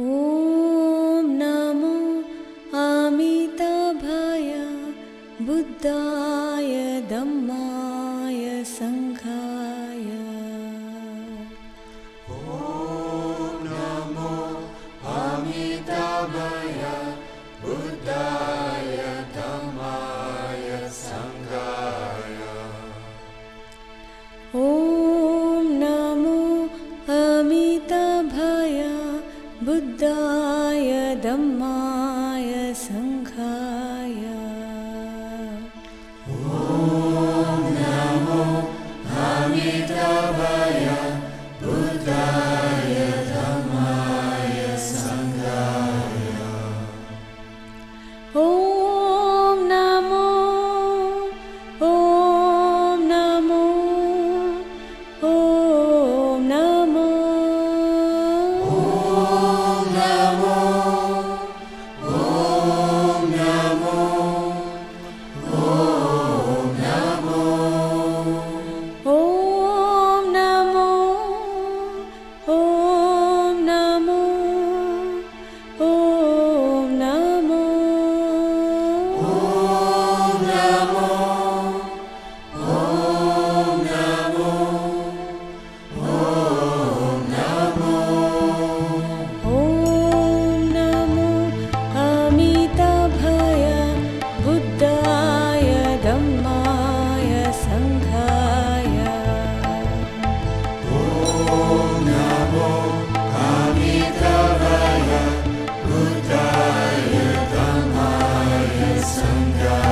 ॐ नमो अमिताभय बुद्धाय बुद्धाय दम्माय ॐ